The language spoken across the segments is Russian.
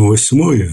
Восьмое.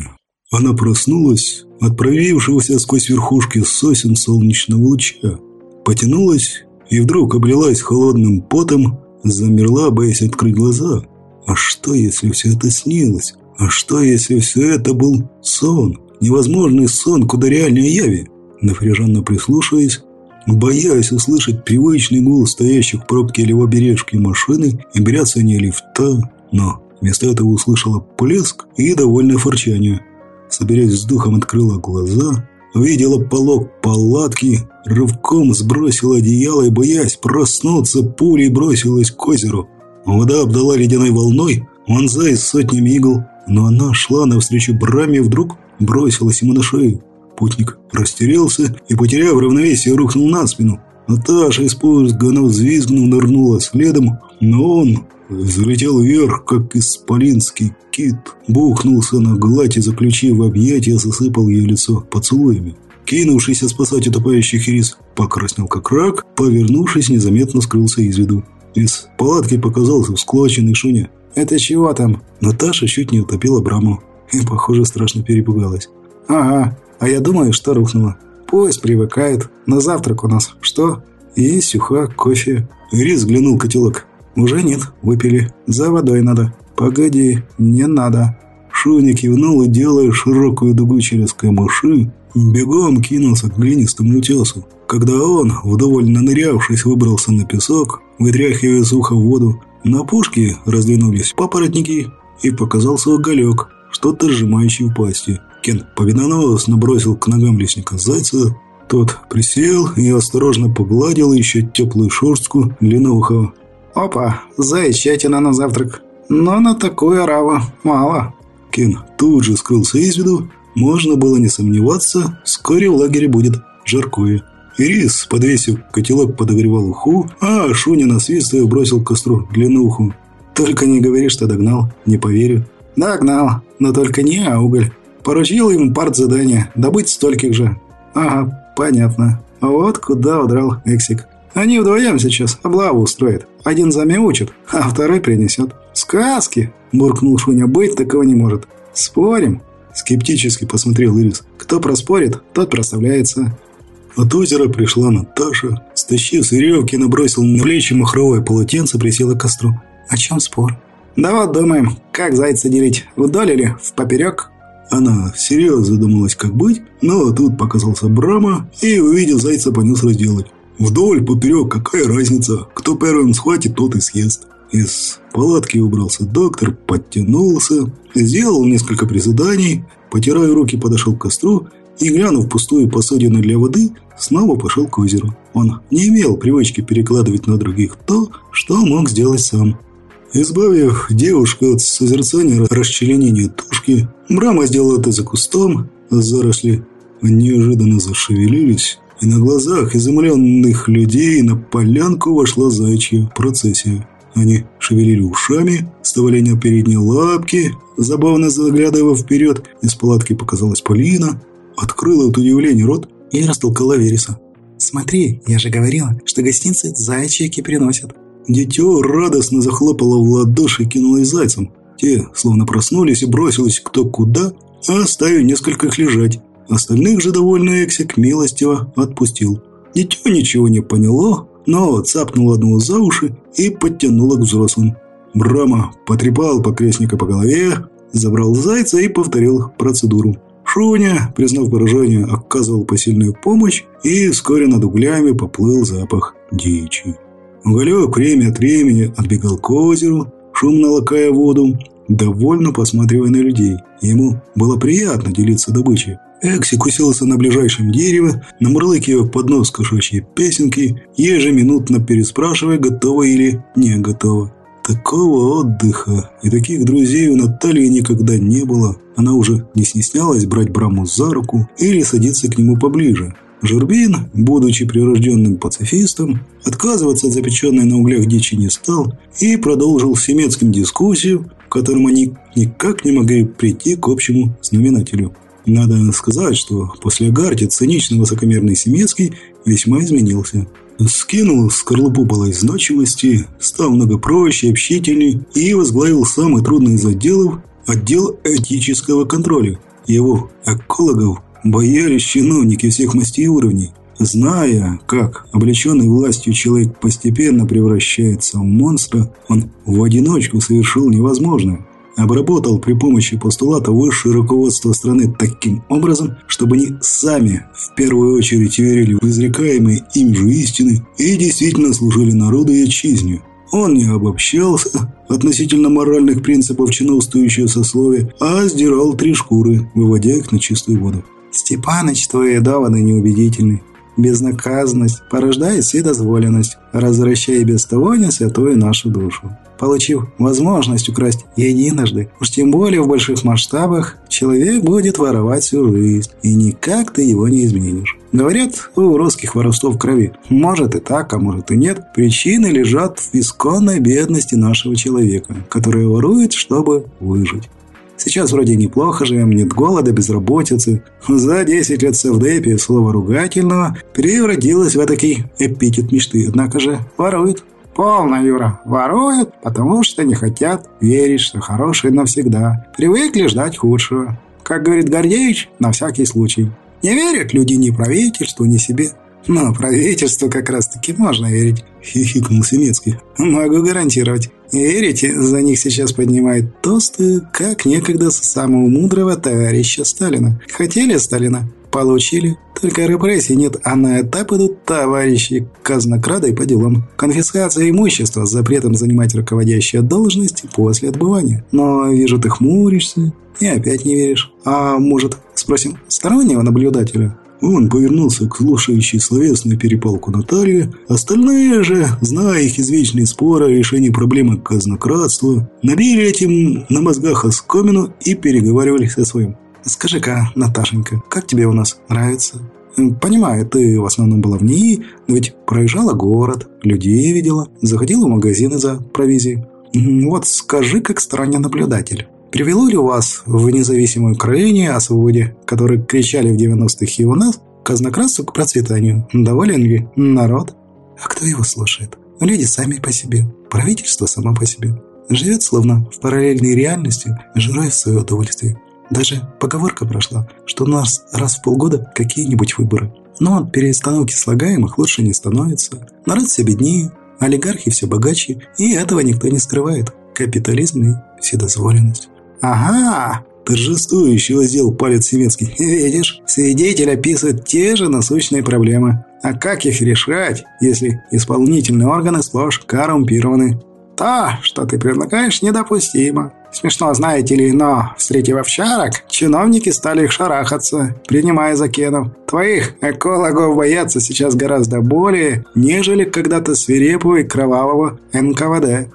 Она проснулась от провеявшегося сквозь верхушки сосен солнечного луча. Потянулась и вдруг облилась холодным потом, замерла, боясь открыть глаза. А что, если все это снилось? А что, если все это был сон? Невозможный сон, куда реальнее яви? Напряженно прислушиваясь, боясь услышать привычный гул стоящих в пробке левобережки машины и бряцание лифта, но вместо этого услышала плеск и довольное форчание. Соберясь с духом, открыла глаза, увидела полог палатки, рывком сбросила одеяло и, боясь проснуться, пулей бросилась к озеру. Вода обдала ледяной волной, вонзаясь сотнями игл, но она шла навстречу браме и вдруг бросилась ему на шею. Путник растерялся и, потеряв равновесие, рухнул на спину. Наташа, испуганно взвизгнув, нырнула следом, но он залетел вверх, как исполинский кит, бухнулся на гладь и, заключив в объятия, засыпал ее лицо поцелуями. Кинувшийся спасать утопающих рис покраснел как рак, повернувшись, незаметно скрылся из виду. Из палатки показался всклоченный Шуня. «Это чего там?» Наташа чуть не утопила Браму и, похоже, страшно перепугалась. «Ага, а я думаю, что рухнула. Пусть привыкает. На завтрак у нас что? И сюха, кофе». Рис взглянул котелок. «Уже нет, выпили. За водой надо». «Погоди, не надо». Шуня кивнул и, делая широкую дугу через камыши, бегом кинулся к глинистому утесу. Когда он, вдоволь нырявшись, выбрался на песок, вытряхивая с уха воду, на пушке раздвинулись папоротники и показался уголек, что-то сжимающий в пасти. Кен победоносно бросил к ногам лесника зайца. Тот присел и осторожно погладил еще теплую шерстку длинноухого. «Опа, заячатина на завтрак. Но на такую ораву мало». Кен тут же скрылся из виду. Можно было не сомневаться, вскоре в лагере будет жаркое. Ирис, подвесив котелок, подогревал уху, а Шуня насвистывая бросил к костру длинноуху. «Только не говори, что догнал, не поверю». «Догнал, но только не уголь. Поручил ему партзадание, добыть стольких же». «Ага, понятно. Вот куда удрал Эксик. Они вдвоем сейчас облаву устроят. Один замяучит, а второй принесет. Сказки!» – буркнул Шуня. «Быть такого не может. Спорим?» Скептически посмотрел Ирис. «Кто проспорит, тот проставляется». От озера пришла Наташа. Стащив с веревки, набросил на плечи махровое полотенце, присела к костру. «О чем спор?» «Да вот думаем, как зайца делить, вдоль или в поперек?» Она всерьез задумалась, как быть, но тут показался Брама и, увидев зайца, понес разделать. Вдоль, поперек, какая разница? Кто первым схватит, тот и съест. Из палатки убрался доктор, подтянулся, сделал несколько приседаний, потирая руки, подошел к костру и, глянув пустую посудину для воды, снова пошел к озеру. Он не имел привычки перекладывать на других то, что мог сделать сам. Избавив девушку от созерцания расчленения тушки, Брама сделал это за кустом, заросли неожиданно зашевелились, и на глазах изумленных людей на полянку вошла зайчья процессия. Они шевелили ушами, вставали на передние лапки, забавно заглядывая вперед. Из палатки показалась Полина, открыла от удивления рот и растолкала Вереса. «Смотри, я же говорила, что гостинцы зайчики приносят». Дитё радостно захлопало в ладоши и кинулось зайцем. Те словно проснулись и бросились кто куда, а оставив нескольких лежать. Остальных же довольный Эксик милостиво отпустил. Дитё ничего не поняло, но цапнуло одного за уши и подтянуло к взрослым. Брама потрепал покрестника по голове, забрал зайца и повторил процедуру. Шуня, признав поражение, оказывал посильную помощь, и вскоре над углями поплыл запах дичи. Уголек время от времени отбегал к озеру, шумно лакая воду, довольно посматривая на людей. Ему было приятно делиться добычей. Эксик уселся на ближайшем дереве, намурлыкивая под нос кошачьи песенки, ежеминутно переспрашивая, готово или не готово. Такого отдыха и таких друзей у Натальи никогда не было. Она уже не стеснялась брать Браму за руку или садиться к нему поближе. Журбин, будучи прирожденным пацифистом, отказываться от запеченной на углях дичи не стал и продолжил с Семецким дискуссию, в котором они никак не могли прийти к общему знаменателю. Надо сказать, что после Агарти цинично высокомерный Семецкий весьма изменился скинул скорлупу малозначимости, стал много проще, общительней и возглавил самый трудный из отделов отдел этического контроля. Его экологов боялись чиновники всех мастей и уровней. Зная, как облеченный властью человек постепенно превращается в монстра, он в одиночку совершил невозможное. Обработал при помощи постулата высшее руководство страны таким образом, чтобы они сами в первую очередь верили в изрекаемые им же истины и действительно служили народу и отчизне. Он не обобщался относительно моральных принципов чиновствующего сословия, а сдирал три шкуры, выводя их на чистую воду. «Степаныч, твои доводы неубедительны. Безнаказанность порождает вседозволенность, развращая без того не святую нашу душу. Получив возможность украсть единожды, уж тем более в больших масштабах, человек будет воровать всю жизнь, и никак ты его не изменишь. Говорят, у русских воровство в крови. Может и так, а может и нет. Причины лежат в исконной бедности нашего человека, который ворует, чтобы выжить. Сейчас вроде неплохо живем, нет голода, безработицы. За 10 лет совдепия слово ругательного превратилось в этакий эпитет мечты. Однако же воруют. Полно, Юра. Воруют, потому что не хотят верить, что хорошее навсегда. Привыкли ждать худшего. Как говорит Гордеевич, на всякий случай. Не верят люди ни правительству, ни себе. Но правительству как раз-таки можно верить. Хихикнул Семецкий. Могу гарантировать. Верите, за них сейчас поднимают тосты, как некогда самого мудрого товарища Сталина. Хотели Сталина? Получили. Только репрессий нет, а на этап идут товарищи казнокрады по делам. Конфискация имущества с запретом занимать руководящие должности после отбывания. Но вижу, ты хмуришься и опять не веришь. А может, спросим стороннего наблюдателя? Он повернулся к слушающей словесную перепалку Наталье. Остальные же, зная их извечные споры о решении проблемы казнократства, набили этим на мозгах оскомину и переговаривались о своем. «Скажи-ка, Наташенька, как тебе у нас нравится?» «Понимаю, ты в основном была в НИИ, но ведь проезжала город, людей видела, заходила в магазины за провизией. Вот скажи, как сторонний наблюдатель». Привело ли вас в независимой Украине о свободе, которые кричали в 90-х и у нас, казнократству к процветанию? Доволен ли народ? А кто его слушает? Люди сами по себе, правительство само по себе. Живет словно в параллельной реальности, жируя в свое удовольствие. Даже поговорка прошла, что у нас раз в полгода какие-нибудь выборы. Но от перестановки слагаемых лучше не становится. Народ все беднее, олигархи все богаче, и этого никто не скрывает. Капитализм и вседозволенность. «Ага!» – торжествующе воздел палец Семецкий. «Видишь, свидетель описывает те же насущные проблемы. А как их решать, если исполнительные органы сплошь коррумпированы? То, что ты предлагаешь, недопустимо. Смешно, знаете ли, но, встретив овчарок, чиновники стали их шарахаться, принимая за кенов. Твоих экологов боятся сейчас гораздо более, нежели когда-то свирепого и кровавого НКВД.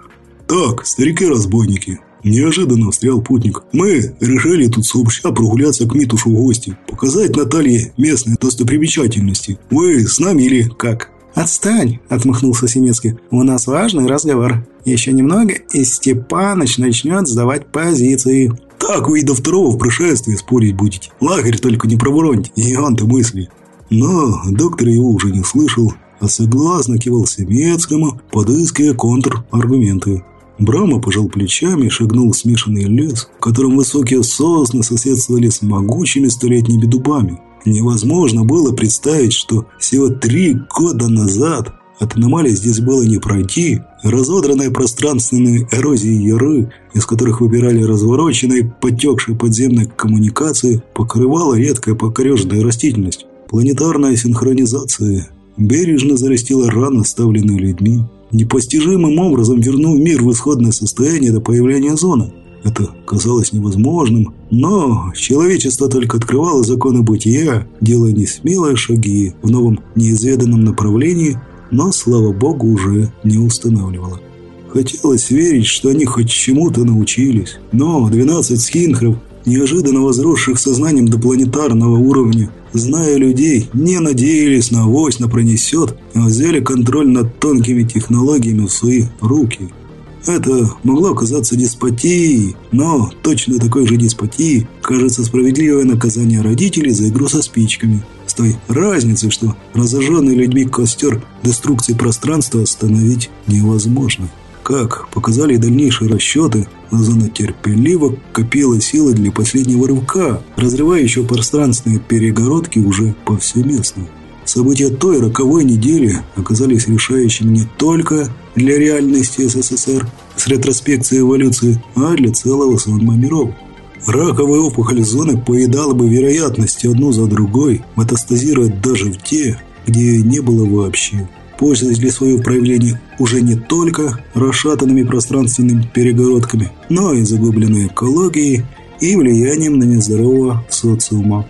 «Так, старики-разбойники, Неожиданно встрял путник. «Мы решили тут сообща прогуляться к Митушу в гости, показать Наталье местные достопримечательности. Вы с нами или как?» «Отстань!» – отмахнулся Семецкий. «У нас важный разговор. Еще немного, и Степаныч начнет сдавать позиции». «Так вы и до второго в происшествии спорить будете. Лагерь только не пробуроньте, гиганты мысли». Но доктор его уже не слышал, а согласно кивал Семецкому, подыскивая контраргументы. Брама пожал плечами и шагнул в смешанный лес, в котором высокие сосны соседствовали с могучими столетними дубами. Невозможно было представить, что всего три года назад от аномалии здесь было не пройти. Разодранные пространственные эрозии яры, из которых выбирали развороченные, потекшие подземные коммуникации, покрывала редкая покорежная растительность. Планетарная синхронизация бережно зарастила раны, оставленные людьми непостижимым образом вернул мир в исходное состояние до появления зоны. Это казалось невозможным, но человечество только открывало законы бытия, делая несмелые шаги в новом неизведанном направлении, но, слава богу, уже не устанавливало. Хотелось верить, что они хоть чему-то научились, но 12 скинхров неожиданно возросших сознанием до планетарного уровня, зная людей, не надеялись на авось на пронесет, а взяли контроль над тонкими технологиями в свои руки. Это могло казаться деспотией, но точно такой же деспотией кажется справедливое наказание родителей за игру со спичками. С той разницей, что разожженный людьми костер деструкции пространства остановить невозможно. Как показали дальнейшие расчеты, зона терпеливо копила силы для последнего рывка, разрывающего пространственные перегородки уже повсеместно. События той роковой недели оказались решающими не только для реальности СССР с ретроспекцией эволюции, а для целого сонма миров. Раковая опухоль зоны поедала бы вероятности одну за другой, метастазируя даже в те, где не было вообще. Пользовались ли свое проявление уже не только расшатанными пространственными перегородками, но и загубленной экологией и влиянием на нездорового социума.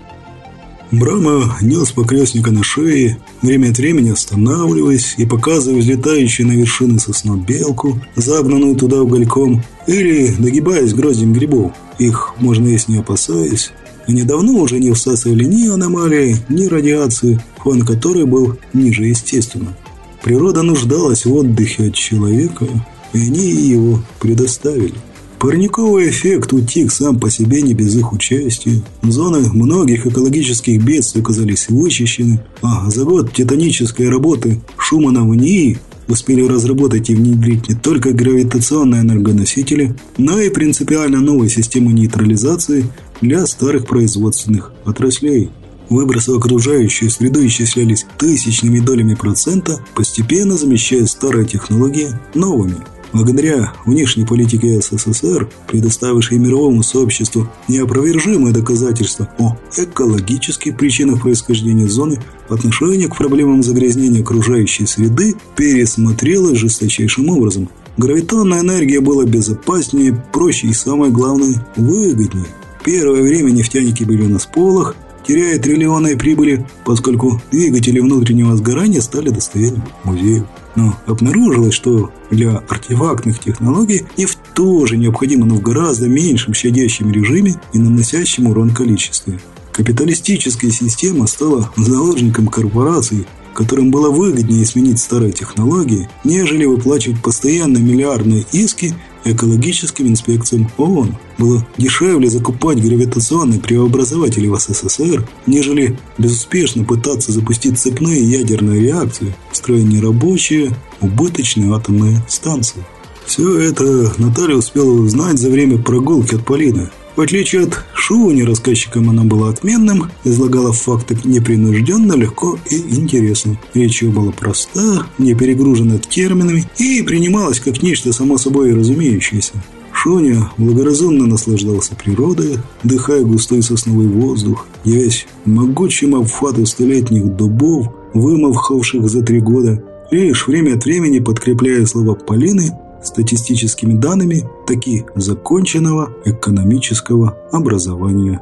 Брама нес покрестника на шее, время от времени останавливаясь и показывая взлетающую на вершины сосну белку, загнанную туда угольком, или догибаясь гроздем грибов. Их можно есть не опасаясь. Они давно уже не всасывали ни аномалии, ни радиации, фон которой был ниже естественного. Природа нуждалась в отдыхе от человека, и они его предоставили. Парниковый эффект утек сам по себе не без их участия. Зоны многих экологических бедствий оказались вычищены, а за год титанической работы Шумана в НИИ успели разработать и внедрить не только гравитационные энергоносители, но и принципиально новые системы нейтрализации для старых производственных отраслей. Выбросы в окружающую среду исчислялись тысячными долями процента, постепенно замещая старые технологии новыми – Благодаря внешней политике СССР, предоставившей мировому сообществу неопровержимые доказательства о экологических причинах происхождения зоны, отношение к проблемам загрязнения окружающей среды пересмотрелось жесточайшим образом. Гравитонная энергия была безопаснее, проще и, самое главное, выгоднее. Первое время нефтяники были на сполох, теряя триллионы прибыли, поскольку двигатели внутреннего сгорания стали достоянием музеев. Но обнаружилось, что для артефактных технологий нефть тоже необходима, но в гораздо меньшем щадящем режиме и наносящем урон количестве. Капиталистическая система стала заложником корпораций, которым было выгоднее сменить старые технологии, нежели выплачивать постоянно миллиардные иски экологическим инспекциям ООН. Было дешевле закупать гравитационные преобразователи в СССР, нежели безуспешно пытаться запустить цепные ядерные реакции, строя нерабочие, убыточные атомные станции. Все это Наталья успела узнать за время прогулки от Полины – в отличие от Шуни, рассказчиком она была отменным, излагала факты непринужденно, легко и интересно. Речь ее была проста, не перегружена терминами и принималась как нечто само собой разумеющееся. Шоня благоразумно наслаждался природой, дыхая густой сосновый воздух, явясь могучим обхвату столетних дубов, вымовхавших за три года, лишь время от времени подкрепляя слова Полины статистическими данными таки законченного экономического образования